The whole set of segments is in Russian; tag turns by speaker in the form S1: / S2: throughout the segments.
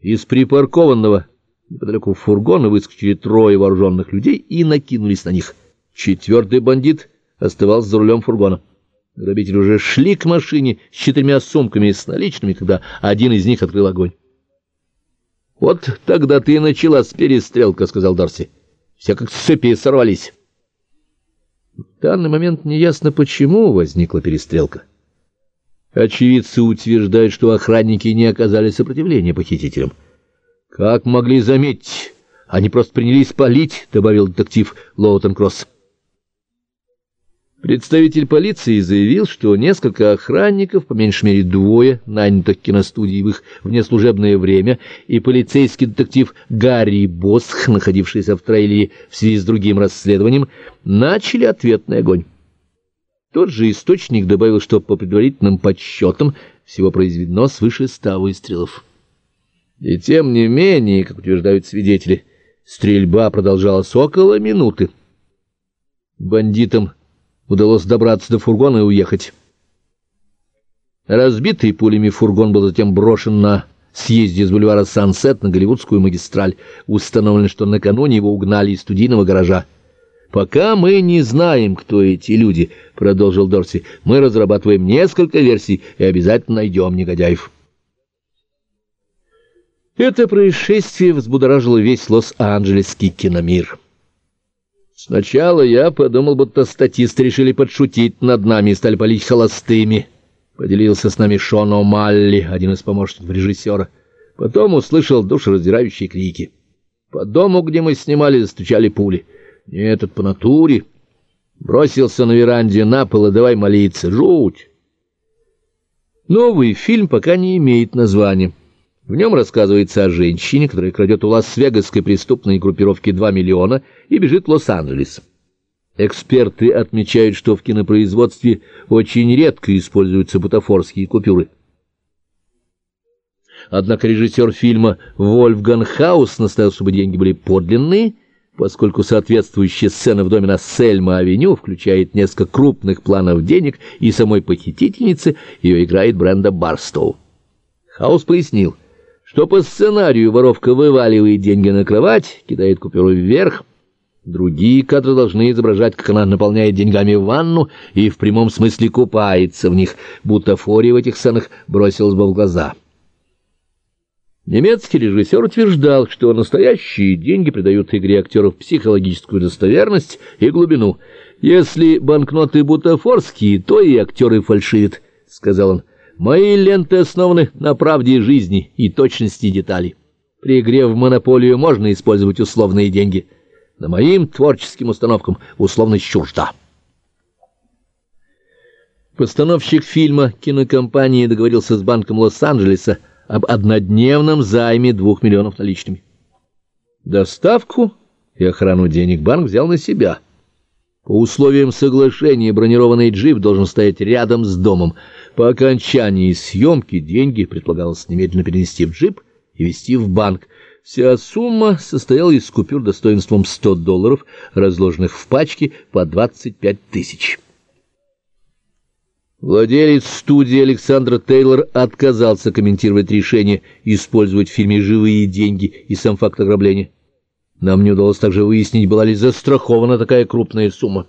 S1: Из припаркованного неподалеку фургона выскочили трое вооруженных людей и накинулись на них. Четвертый бандит оставался за рулем фургона. Грабители уже шли к машине с четырьмя сумками с наличными, когда один из них открыл огонь. «Вот тогда ты и началась перестрелка», — сказал Дарси. «Все как цепи сорвались». В данный момент неясно, почему возникла перестрелка. Очевидцы утверждают, что охранники не оказали сопротивления похитителям. «Как могли заметить? Они просто принялись палить», — добавил детектив Лоутон Кросс. Представитель полиции заявил, что несколько охранников, по меньшей мере двое, нанятых киностудией в их внеслужебное время, и полицейский детектив Гарри Босх, находившийся в трейлере в связи с другим расследованием, начали ответный огонь. Тот же источник добавил, что по предварительным подсчетам всего произведено свыше ста выстрелов. И тем не менее, как утверждают свидетели, стрельба продолжалась около минуты. Бандитам удалось добраться до фургона и уехать. Разбитый пулями фургон был затем брошен на съезде с бульвара Сансет на Голливудскую магистраль. Установлено, что накануне его угнали из студийного гаража. «Пока мы не знаем, кто эти люди», — продолжил Дорси, — «мы разрабатываем несколько версий и обязательно найдем негодяев». Это происшествие взбудоражило весь Лос-Анджелесский киномир. Сначала я подумал, будто статисты решили подшутить над нами и стали палить холостыми. Поделился с нами Шон О'Малли, один из помощников режиссера. Потом услышал душераздирающие крики. По дому, где мы снимали, застучали пули. Нет, это по натуре. Бросился на веранде на пол и давай молиться. Жуть! Новый фильм пока не имеет названия. В нем рассказывается о женщине, которая крадет у Лас-Вегасской преступной группировки 2 миллиона и бежит в Лос-Анджелес. Эксперты отмечают, что в кинопроизводстве очень редко используются бутафорские купюры. Однако режиссер фильма Вольфган Хаус настоял, чтобы деньги были подлинные, поскольку соответствующая сцена в доме на Сельма-авеню включает несколько крупных планов денег, и самой похитительницы ее играет Бренда Барстоу. Хаус пояснил — что по сценарию воровка вываливает деньги на кровать, кидает купюру вверх. Другие кадры должны изображать, как она наполняет деньгами ванну и в прямом смысле купается в них, будто фория в этих сценах бросилась бы в глаза. Немецкий режиссер утверждал, что настоящие деньги придают игре актеров психологическую достоверность и глубину. «Если банкноты бутафорские, то и актеры фальшивят», — сказал он. Мои ленты основаны на правде жизни и точности деталей. При игре в монополию можно использовать условные деньги, но моим творческим установкам условность чужда. Постановщик фильма кинокомпании договорился с Банком Лос-Анджелеса об однодневном займе двух миллионов наличными. Доставку и охрану денег банк взял на себя. По условиям соглашения бронированный джип должен стоять рядом с домом — по окончании съемки деньги предполагалось немедленно перенести в джип и везти в банк. Вся сумма состояла из купюр достоинством 100 долларов, разложенных в пачке по 25 тысяч. Владелец студии Александр Тейлор отказался комментировать решение использовать в фильме живые деньги и сам факт ограбления. Нам не удалось также выяснить, была ли застрахована такая крупная сумма.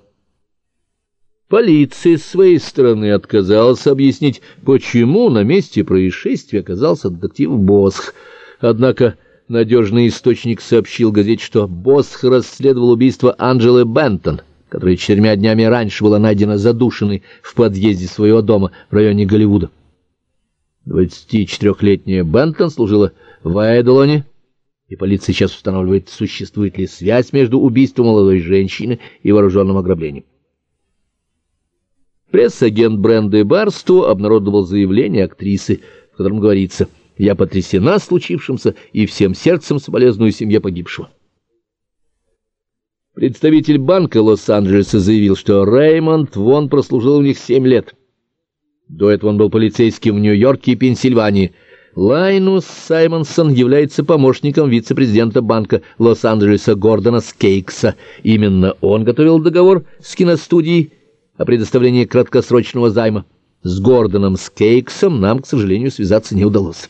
S1: Полиция с своей стороны отказалась объяснить, почему на месте происшествия оказался детектив Босх. Однако надежный источник сообщил газете, что Босх расследовал убийство Анджелы Бентон, которая четырьмя днями раньше была найдена задушенной в подъезде своего дома в районе Голливуда. 24-летняя Бентон служила в Айдолоне, и полиция сейчас устанавливает, существует ли связь между убийством молодой женщины и вооруженным ограблением. Пресс-агент Бренды Барсту обнародовал заявление актрисы, в котором говорится «Я потрясена случившимся и всем сердцем соболезную семье погибшего». Представитель банка Лос-Анджелеса заявил, что Реймонд Вон прослужил у них семь лет. До этого он был полицейским в Нью-Йорке и Пенсильвании. Лайнус Саймонсон является помощником вице-президента банка Лос-Анджелеса Гордона Скейкса. Именно он готовил договор с киностудией о предоставлении краткосрочного займа. С Гордоном Скейксом нам, к сожалению, связаться не удалось.